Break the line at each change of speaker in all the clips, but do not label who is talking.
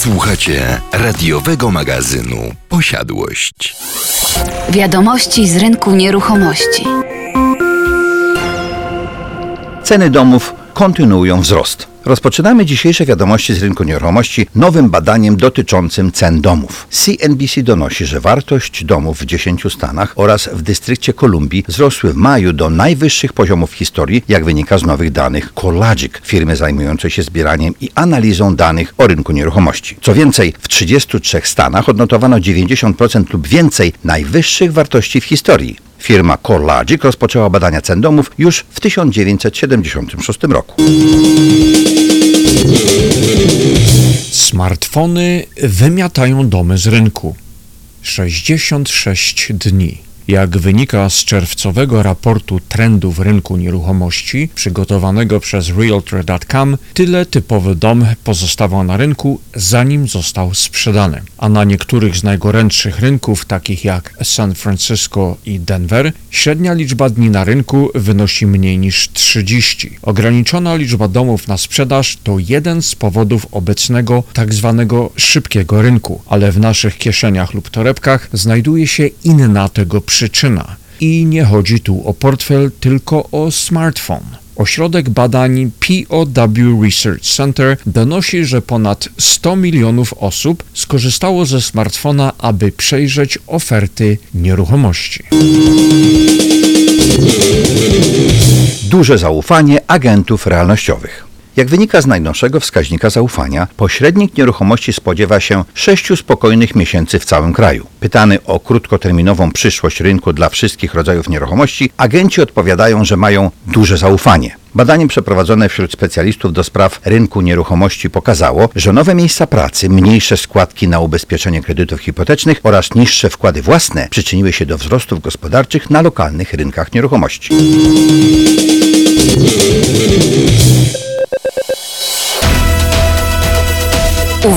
Słuchacie radiowego magazynu Posiadłość.
Wiadomości z rynku nieruchomości.
Ceny domów kontynuują wzrost. Rozpoczynamy dzisiejsze wiadomości z rynku nieruchomości nowym badaniem dotyczącym cen domów. CNBC donosi, że wartość domów w 10 stanach oraz w dystrykcie Kolumbii wzrosły w maju do najwyższych poziomów w historii, jak wynika z nowych danych CoreLogic, firmy zajmującej się zbieraniem i analizą danych o rynku nieruchomości. Co więcej, w 33 stanach odnotowano 90% lub więcej najwyższych wartości w historii. Firma CoreLogic rozpoczęła badania cen domów już w 1976 roku.
Smartfony wymiatają domy z rynku. 66 dni. Jak wynika z czerwcowego raportu trendów rynku nieruchomości przygotowanego przez Realtor.com, tyle typowy dom pozostawał na rynku, zanim został sprzedany. A na niektórych z najgorętszych rynków, takich jak San Francisco i Denver, średnia liczba dni na rynku wynosi mniej niż 30. Ograniczona liczba domów na sprzedaż to jeden z powodów obecnego tzw. szybkiego rynku, ale w naszych kieszeniach lub torebkach znajduje się inna tego przyczyna. I nie chodzi tu o portfel, tylko o smartfon. Ośrodek badań POW Research Center donosi, że ponad 100 milionów osób skorzystało ze smartfona, aby przejrzeć oferty nieruchomości.
Duże zaufanie agentów realnościowych. Jak wynika z najnowszego wskaźnika zaufania, pośrednik nieruchomości spodziewa się sześciu spokojnych miesięcy w całym kraju. Pytany o krótkoterminową przyszłość rynku dla wszystkich rodzajów nieruchomości, agenci odpowiadają, że mają duże zaufanie. Badanie przeprowadzone wśród specjalistów do spraw rynku nieruchomości pokazało, że nowe miejsca pracy, mniejsze składki na ubezpieczenie kredytów hipotecznych oraz niższe wkłady własne przyczyniły się do wzrostów gospodarczych na lokalnych rynkach nieruchomości.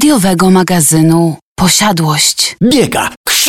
Radiowego magazynu Posiadłość.
Biega,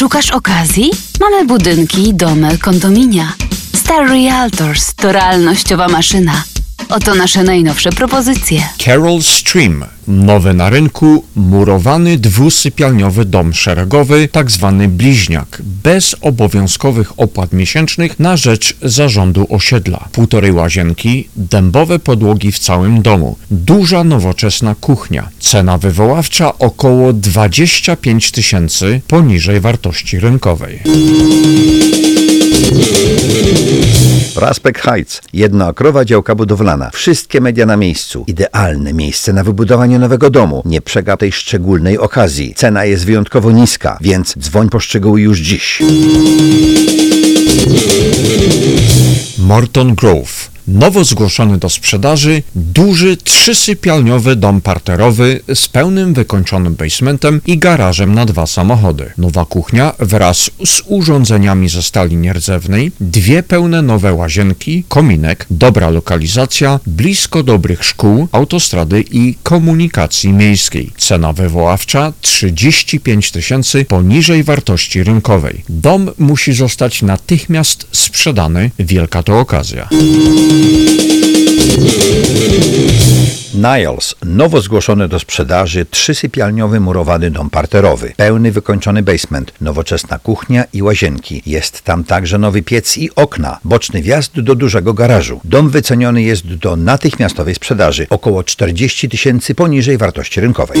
Szukasz okazji? Mamy budynki, domy, kondominia. Star Realtors to realnościowa maszyna. Oto nasze najnowsze propozycje.
Carol Stream. Nowy na rynku, murowany dwusypialniowy dom szeregowy, tak zwany bliźniak, bez obowiązkowych opłat miesięcznych na rzecz zarządu osiedla. Półtorej łazienki, dębowe podłogi w całym domu, duża nowoczesna kuchnia. Cena wywoławcza około 25 tysięcy poniżej wartości rynkowej.
Prospect Heights, jednoakrowa działka budowlana. Wszystkie media na miejscu. Idealne miejsce na wybudowanie nowego domu. Nie przegap tej szczególnej okazji. Cena jest wyjątkowo niska, więc dzwoń po szczegóły już dziś.
Morton Grove. Nowo zgłoszony do sprzedaży duży trzysypialniowy dom parterowy z pełnym wykończonym basementem i garażem na dwa samochody. Nowa kuchnia wraz z urządzeniami ze stali nierdzewnej, dwie pełne nowe łazienki, kominek, dobra lokalizacja, blisko dobrych szkół, autostrady i komunikacji miejskiej. Cena wywoławcza 35 tysięcy poniżej wartości rynkowej. Dom musi zostać natychmiast sprzedany. Wielka to okazja.
Niles, nowo zgłoszony do sprzedaży trzysypialniowy murowany dom parterowy, pełny wykończony basement, nowoczesna kuchnia i łazienki. Jest tam także nowy piec i okna, boczny wjazd do dużego garażu. Dom wyceniony jest do natychmiastowej sprzedaży, około 40 tysięcy poniżej wartości rynkowej.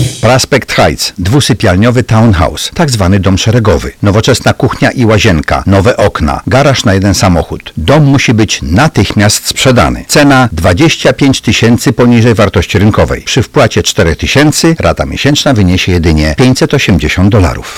Prospect Heights, dwusypialniowy townhouse, tak zwany dom szeregowy, nowoczesna kuchnia i łazienka, nowe okna, garaż na jeden samochód. Dom musi być natychmiast sprzedany. Cena 25 tysięcy poniżej wartości rynkowej. Przy wpłacie 4 tysięcy rata miesięczna wyniesie jedynie 580 dolarów.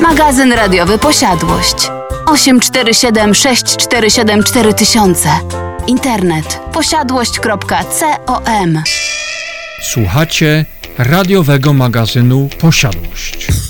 Magazyn radiowy Posiadłość. 847 647 4000. Internet posiadłość.com
Słuchacie radiowego magazynu Posiadłość.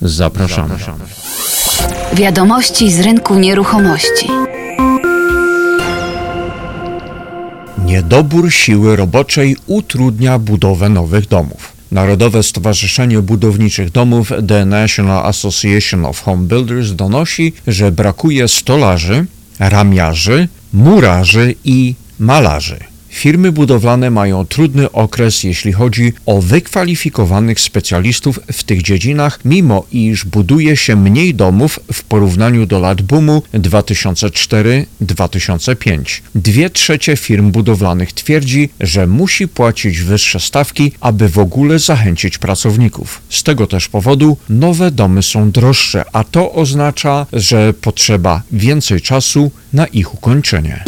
Zapraszamy.
Wiadomości z rynku nieruchomości.
Niedobór siły roboczej utrudnia budowę nowych domów. Narodowe Stowarzyszenie Budowniczych Domów The National Association of Home Builders donosi, że brakuje stolarzy, ramiarzy, murarzy i malarzy. Firmy budowlane mają trudny okres, jeśli chodzi o wykwalifikowanych specjalistów w tych dziedzinach, mimo iż buduje się mniej domów w porównaniu do lat boomu 2004-2005. Dwie trzecie firm budowlanych twierdzi, że musi płacić wyższe stawki, aby w ogóle zachęcić pracowników. Z tego też powodu nowe domy są droższe, a to oznacza, że potrzeba więcej czasu na ich ukończenie.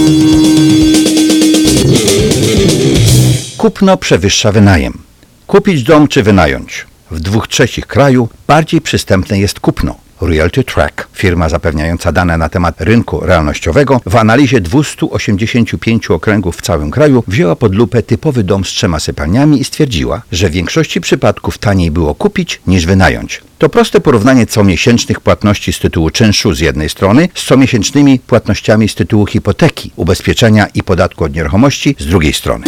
Kupno przewyższa wynajem. Kupić dom czy wynająć? W dwóch trzecich kraju bardziej przystępne jest kupno. Realty Track, firma zapewniająca dane na temat rynku realnościowego, w analizie 285 okręgów w całym kraju wzięła pod lupę typowy dom z trzema sypialniami i stwierdziła, że w większości przypadków taniej było kupić niż wynająć. To proste porównanie comiesięcznych płatności z tytułu czynszu z jednej strony z comiesięcznymi płatnościami z tytułu hipoteki, ubezpieczenia i podatku od nieruchomości z drugiej strony.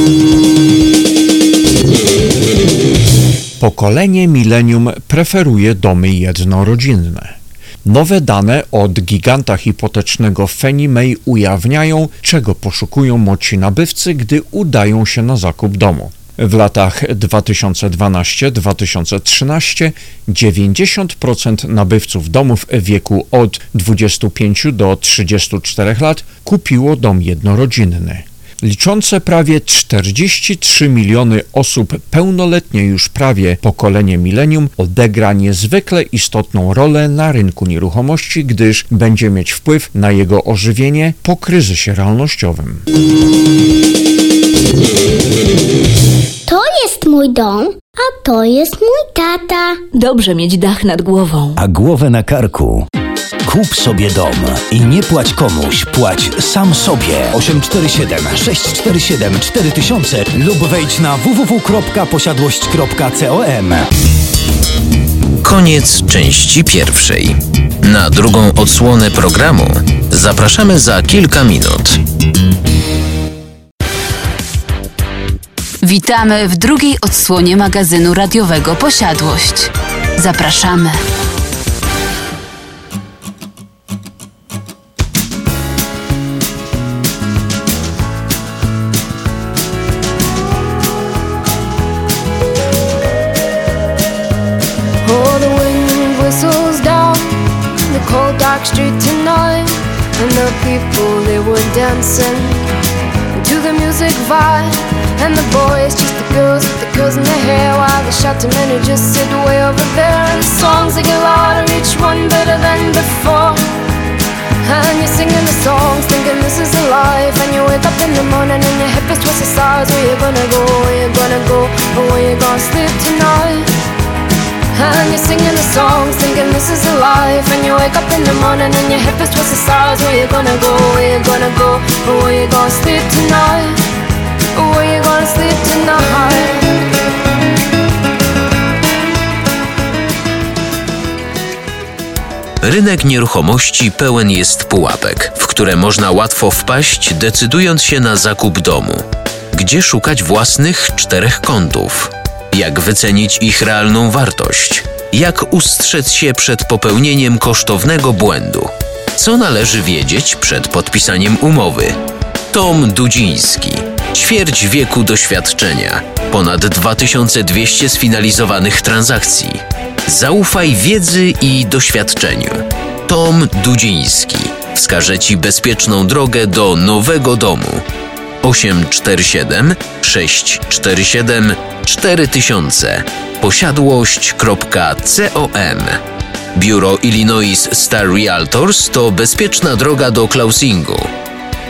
Pokolenie milenium preferuje domy jednorodzinne. Nowe dane od giganta hipotecznego Fannie Mae ujawniają, czego poszukują młodsi nabywcy, gdy udają się na zakup domu. W latach 2012-2013 90% nabywców domów w wieku od 25 do 34 lat kupiło dom jednorodzinny. Liczące prawie 43 miliony osób pełnoletnie już prawie pokolenie milenium odegra niezwykle istotną rolę na rynku nieruchomości, gdyż będzie mieć wpływ na jego ożywienie po kryzysie realnościowym.
To jest mój dom, a to jest mój tata.
Dobrze mieć dach nad głową.
A głowę na karku. Kup sobie dom i nie płać komuś, płać sam sobie. 847 647 4000 lub wejdź na www.posiadłość.com.
Koniec części pierwszej. Na drugą odsłonę programu zapraszamy za kilka minut.
Witamy w drugiej odsłonie magazynu radiowego Posiadłość. Zapraszamy.
The just sit way over there, and the songs they get louder, each one better than before. And you're singing the songs, thinking this is a life. And you wake up in the morning and your hip is twisted sides. Where you gonna go? Where you gonna go? Or where you gonna sleep tonight? And you're singing the songs, thinking this is a life. And you wake up in the morning and your hip is twisted sides. Where you gonna go? Where you gonna go? Or where you gonna sleep tonight? Where you gonna sleep tonight?
Rynek nieruchomości pełen jest pułapek, w które można łatwo wpaść, decydując się na zakup domu. Gdzie szukać własnych czterech kątów? Jak wycenić ich realną wartość? Jak ustrzec się przed popełnieniem kosztownego błędu? Co należy wiedzieć przed podpisaniem umowy? Tom Dudziński. Ćwierć wieku doświadczenia. Ponad 2200 sfinalizowanych transakcji. Zaufaj wiedzy i doświadczeniu. Tom Dudziński wskaże Ci bezpieczną drogę do nowego domu. 847 647 4000 posiadłość.com Biuro Illinois Star Realtors to bezpieczna droga do closingu.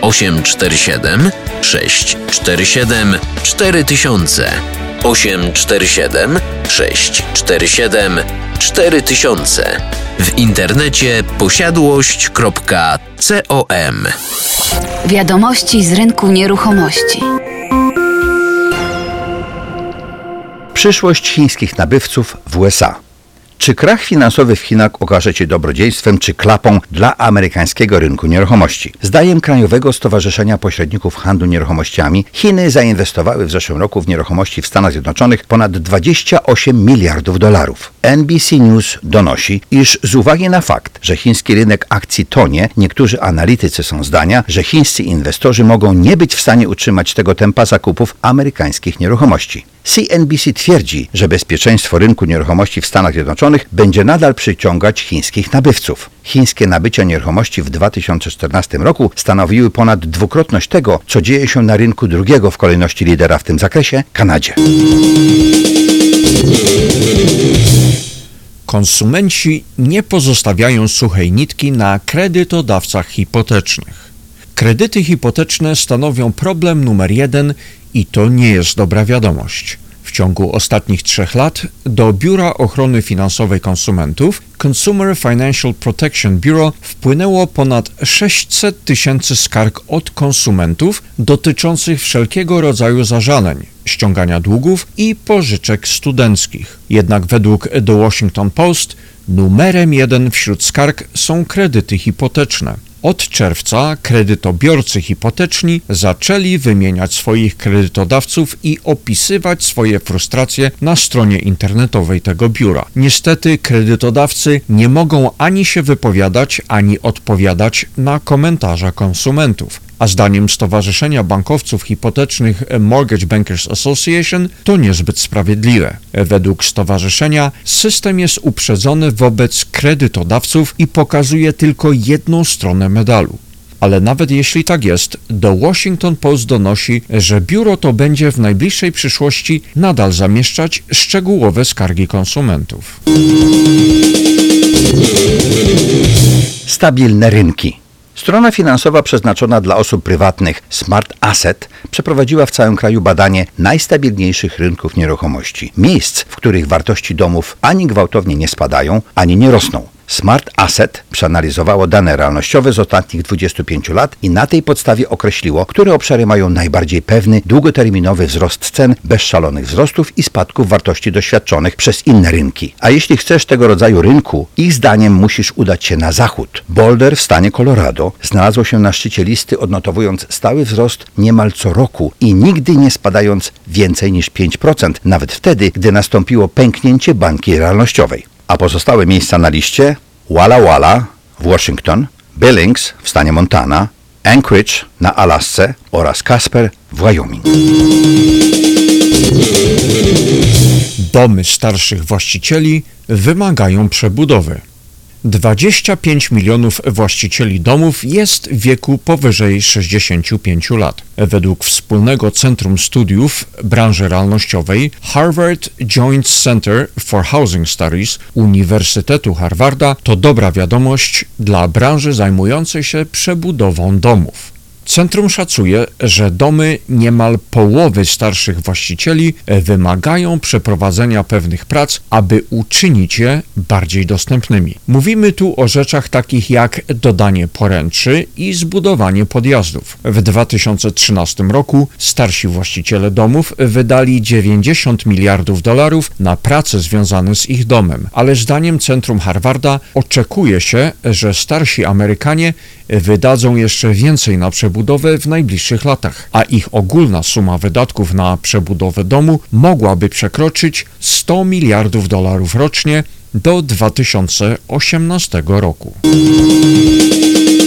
847 647 4000 847 647 4000 w internecie posiadłość.com
Wiadomości z rynku nieruchomości.
Przyszłość chińskich nabywców w USA. Czy krach finansowy w Chinach okaże się dobrodziejstwem czy klapą dla amerykańskiego rynku nieruchomości? Zdaniem Krajowego Stowarzyszenia Pośredników Handlu Nieruchomościami Chiny zainwestowały w zeszłym roku w nieruchomości w Stanach Zjednoczonych ponad 28 miliardów dolarów. NBC News donosi, iż z uwagi na fakt, że chiński rynek akcji tonie, niektórzy analitycy są zdania, że chińscy inwestorzy mogą nie być w stanie utrzymać tego tempa zakupów amerykańskich nieruchomości. CNBC twierdzi, że bezpieczeństwo rynku nieruchomości w Stanach Zjednoczonych będzie nadal przyciągać chińskich nabywców. Chińskie nabycia nieruchomości w 2014 roku stanowiły ponad dwukrotność tego, co dzieje się na rynku drugiego w kolejności lidera w tym zakresie Kanadzie.
Konsumenci nie pozostawiają suchej nitki na kredytodawcach hipotecznych. Kredyty hipoteczne stanowią problem numer jeden i to nie jest dobra wiadomość. W ciągu ostatnich trzech lat do Biura Ochrony Finansowej Konsumentów Consumer Financial Protection Bureau wpłynęło ponad 600 tysięcy skarg od konsumentów dotyczących wszelkiego rodzaju zażaleń, ściągania długów i pożyczek studenckich. Jednak według The Washington Post numerem jeden wśród skarg są kredyty hipoteczne. Od czerwca kredytobiorcy hipoteczni zaczęli wymieniać swoich kredytodawców i opisywać swoje frustracje na stronie internetowej tego biura. Niestety kredytodawcy nie mogą ani się wypowiadać, ani odpowiadać na komentarze konsumentów a zdaniem Stowarzyszenia Bankowców Hipotecznych Mortgage Bankers Association to niezbyt sprawiedliwe. Według stowarzyszenia system jest uprzedzony wobec kredytodawców i pokazuje tylko jedną stronę medalu. Ale nawet jeśli tak jest, The Washington Post donosi, że biuro to będzie w najbliższej przyszłości nadal zamieszczać szczegółowe skargi konsumentów.
Stabilne rynki. Strona finansowa przeznaczona dla osób prywatnych Smart Asset przeprowadziła w całym kraju badanie najstabilniejszych rynków nieruchomości. Miejsc, w których wartości domów ani gwałtownie nie spadają, ani nie rosną. Smart Asset przeanalizowało dane realnościowe z ostatnich 25 lat i na tej podstawie określiło, które obszary mają najbardziej pewny, długoterminowy wzrost cen bez szalonych wzrostów i spadków wartości doświadczonych przez inne rynki. A jeśli chcesz tego rodzaju rynku, ich zdaniem musisz udać się na zachód. Boulder w stanie Colorado znalazło się na szczycie listy, odnotowując stały wzrost niemal co roku i nigdy nie spadając więcej niż 5%, nawet wtedy, gdy nastąpiło pęknięcie bańki realnościowej a pozostałe miejsca na liście Walla Walla w Washington, Billings w stanie Montana, Anchorage na Alasce oraz Casper w Wyoming.
Domy starszych właścicieli wymagają przebudowy. 25 milionów właścicieli domów jest w wieku powyżej 65 lat. Według wspólnego Centrum Studiów Branży Realnościowej Harvard Joint Center for Housing Studies Uniwersytetu Harvarda to dobra wiadomość dla branży zajmującej się przebudową domów. Centrum szacuje, że domy niemal połowy starszych właścicieli wymagają przeprowadzenia pewnych prac, aby uczynić je bardziej dostępnymi. Mówimy tu o rzeczach takich jak dodanie poręczy i zbudowanie podjazdów. W 2013 roku starsi właściciele domów wydali 90 miliardów dolarów na prace związane z ich domem, ale zdaniem Centrum Harvarda oczekuje się, że starsi Amerykanie wydadzą jeszcze więcej na przebudowę w najbliższych latach, a ich ogólna suma wydatków na przebudowę domu mogłaby przekroczyć 100 miliardów dolarów rocznie do 2018 roku.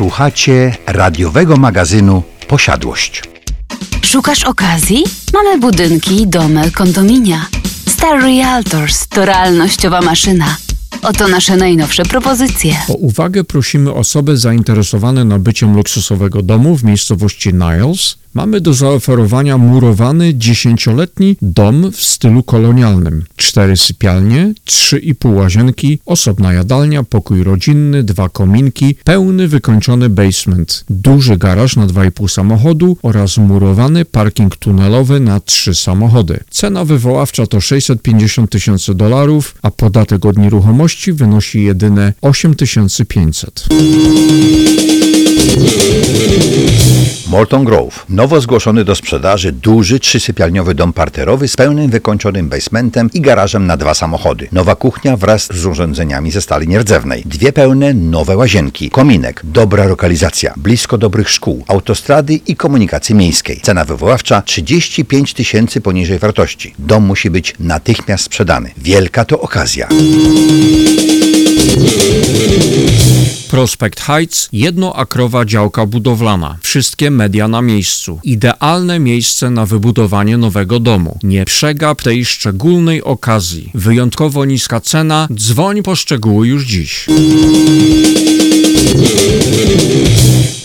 Słuchacie radiowego magazynu Posiadłość.
Szukasz okazji? Mamy budynki, domy, kondominia. Star Realtors to realnościowa maszyna. Oto nasze najnowsze propozycje.
O uwagę prosimy osoby zainteresowane nabyciem luksusowego domu w miejscowości Niles. Mamy do zaoferowania murowany dziesięcioletni dom w stylu kolonialnym. Cztery sypialnie, trzy i pół łazienki, osobna jadalnia, pokój rodzinny, dwa kominki, pełny wykończony basement, duży garaż na 2,5 samochodu oraz murowany parking tunelowy na trzy samochody. Cena wywoławcza to 650 tysięcy dolarów, a podatek od nieruchomości wynosi jedyne 8500.
Morton Grove. Nowo zgłoszony do sprzedaży duży trzysypialniowy dom parterowy z pełnym wykończonym basementem i garażem na dwa samochody. Nowa kuchnia wraz z urządzeniami ze stali nierdzewnej. Dwie pełne nowe łazienki. Kominek. Dobra lokalizacja. Blisko dobrych szkół, autostrady i komunikacji miejskiej. Cena wywoławcza 35 tysięcy poniżej wartości. Dom musi być natychmiast sprzedany. Wielka to okazja.
Prospect Heights, jednoakrowa działka budowlana. Wszystkie media na miejscu. Idealne miejsce na wybudowanie nowego domu. Nie przegap tej szczególnej okazji. Wyjątkowo niska cena. Dzwoń po szczegóły już dziś.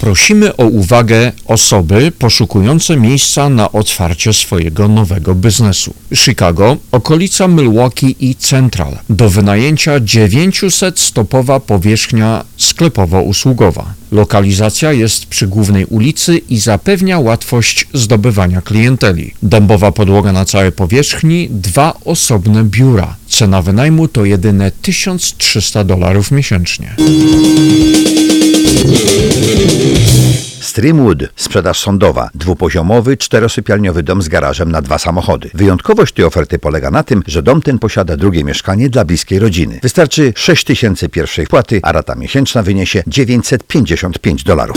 Prosimy o uwagę osoby poszukujące miejsca na otwarcie swojego nowego biznesu. Chicago, okolica Milwaukee i Central. Do wynajęcia 900-stopowa powierzchnia sklepowo-usługowa. Lokalizacja jest przy głównej ulicy i zapewnia łatwość zdobywania klienteli. Dębowa podłoga na całej powierzchni, dwa osobne biura. Cena wynajmu to jedyne 1300 dolarów miesięcznie.
Streamwood, sprzedaż sądowa, dwupoziomowy, czterosypialniowy dom z garażem na dwa samochody. Wyjątkowość tej oferty polega na tym, że dom ten posiada drugie mieszkanie dla bliskiej rodziny. Wystarczy 6 tysięcy pierwszej wpłaty, a rata miesięczna wyniesie 955 dolarów.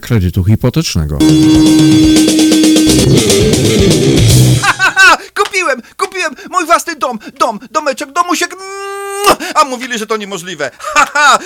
kredytu hipotecznego.
Kupiłem, kupiłem mój własny dom, dom, domeczek, domusiek. A mówili, że to niemożliwe. Haha.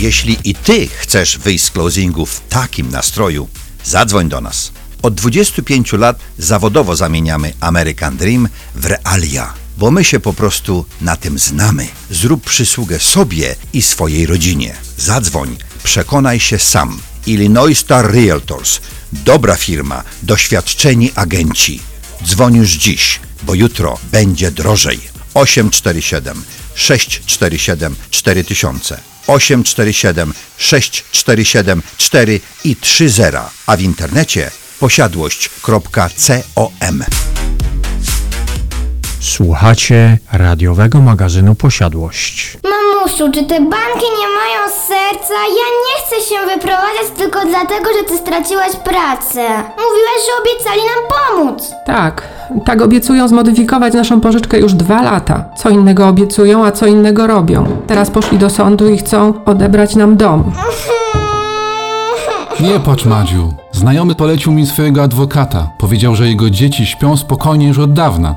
Jeśli i ty chcesz wyjść z closingu w takim nastroju, zadzwoń do nas. Od 25 lat zawodowo zamieniamy American Dream w realia, bo my się po prostu na tym znamy. Zrób przysługę sobie i swojej rodzinie. Zadzwoń, przekonaj się sam. Illinois Star Realtors. Dobra firma, doświadczeni agenci. Dzwoń już dziś, bo jutro będzie drożej. 847 647 4000 847 647 4 i 30, a w internecie posiadłość.com.
Słuchacie radiowego magazynu Posiadłość.
Mamusiu, czy te banki nie mają serca? Ja nie chcę się wyprowadzać tylko dlatego, że ty straciłaś pracę. Mówiłaś, że obiecali nam pomóc.
Tak, tak obiecują zmodyfikować naszą pożyczkę już dwa lata. Co innego obiecują, a co innego robią. Teraz poszli do sądu i chcą odebrać nam dom.
Nie płacz, Madziu. Znajomy polecił mi swojego adwokata. Powiedział, że jego dzieci śpią spokojnie już od dawna.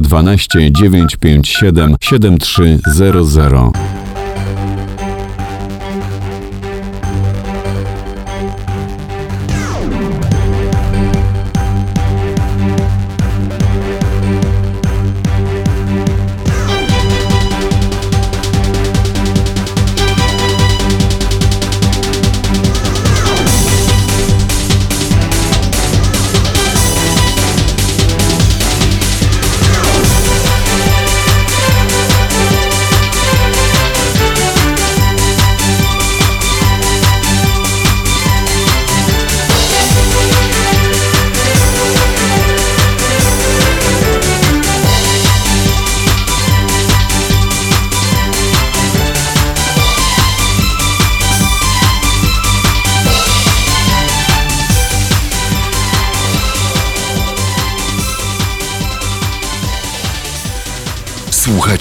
312 957 7300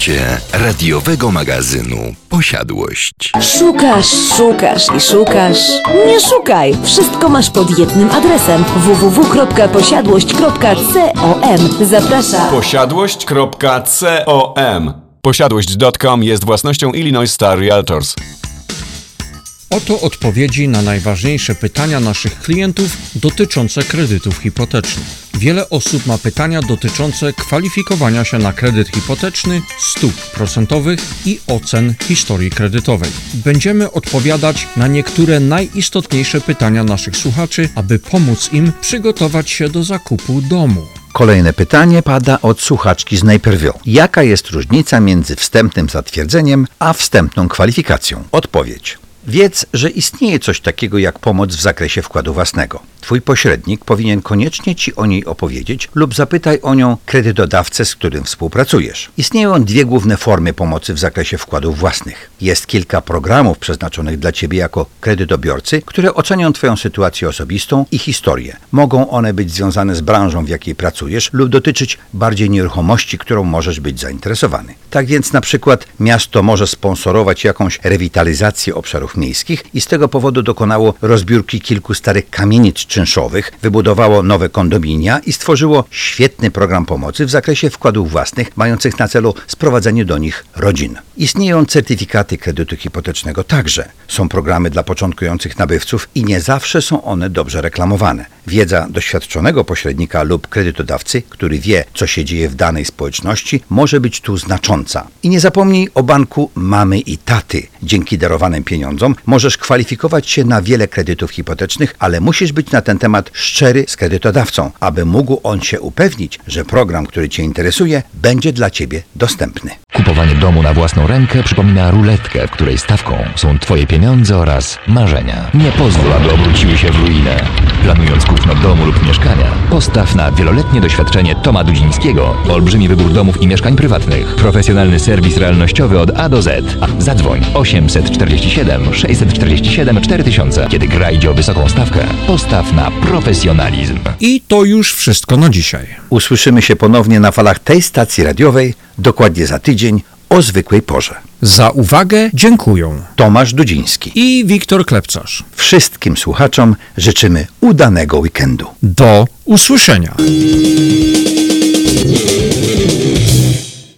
Słuchacie radiowego magazynu Posiadłość.
Szukasz, szukasz i szukasz. Nie szukaj. Wszystko masz pod jednym adresem. www.posiadłość.com Zaprasza.
Posiadłość.com Posiadłość.com jest własnością Illinois Star Realtors.
Oto odpowiedzi na najważniejsze pytania naszych klientów dotyczące kredytów hipotecznych. Wiele osób ma pytania dotyczące kwalifikowania się na kredyt hipoteczny, stóp procentowych i ocen historii kredytowej. Będziemy odpowiadać na niektóre najistotniejsze pytania naszych słuchaczy, aby pomóc im przygotować się do zakupu domu.
Kolejne pytanie pada od słuchaczki z Najpierwią. Jaka jest różnica między wstępnym zatwierdzeniem a wstępną kwalifikacją? Odpowiedź. Wiedz, że istnieje coś takiego jak pomoc w zakresie wkładu własnego. Twój pośrednik powinien koniecznie Ci o niej opowiedzieć lub zapytaj o nią kredytodawcę, z którym współpracujesz. Istnieją dwie główne formy pomocy w zakresie wkładów własnych. Jest kilka programów przeznaczonych dla Ciebie jako kredytobiorcy, które ocenią Twoją sytuację osobistą i historię. Mogą one być związane z branżą, w jakiej pracujesz lub dotyczyć bardziej nieruchomości, którą możesz być zainteresowany. Tak więc na przykład miasto może sponsorować jakąś rewitalizację obszarów miejskich i z tego powodu dokonało rozbiórki kilku starych kamienic czynszowych, wybudowało nowe kondominia i stworzyło świetny program pomocy w zakresie wkładów własnych, mających na celu sprowadzenie do nich rodzin. Istnieją certyfikaty kredytu hipotecznego także. Są programy dla początkujących nabywców i nie zawsze są one dobrze reklamowane. Wiedza doświadczonego pośrednika lub kredytodawcy, który wie, co się dzieje w danej społeczności, może być tu znacząca. I nie zapomnij o banku mamy i taty. Dzięki darowanym pieniądzom możesz kwalifikować się na wiele kredytów hipotecznych, ale musisz być na ten temat szczery z kredytodawcą, aby mógł on się upewnić, że program, który Cię interesuje, będzie dla Ciebie dostępny.
Kupowanie domu na własną rękę przypomina ruletkę, w której stawką są Twoje pieniądze oraz marzenia. Nie pozwól, aby obróciły się w ruinę. Planując kupno domu lub mieszkania, postaw na wieloletnie doświadczenie Toma Dudzińskiego, olbrzymi wybór domów i mieszkań prywatnych, profesjonalny serwis realnościowy od A do Z. Zadzwoń 847 647 4000. Kiedy gra idzie o wysoką stawkę, postaw na profesjonalizm.
I to już wszystko na dzisiaj.
Usłyszymy się ponownie na falach tej stacji radiowej dokładnie za tydzień o zwykłej porze.
Za uwagę dziękuję.
Tomasz Dudziński
i Wiktor Klepcarz.
Wszystkim słuchaczom życzymy udanego weekendu.
Do usłyszenia.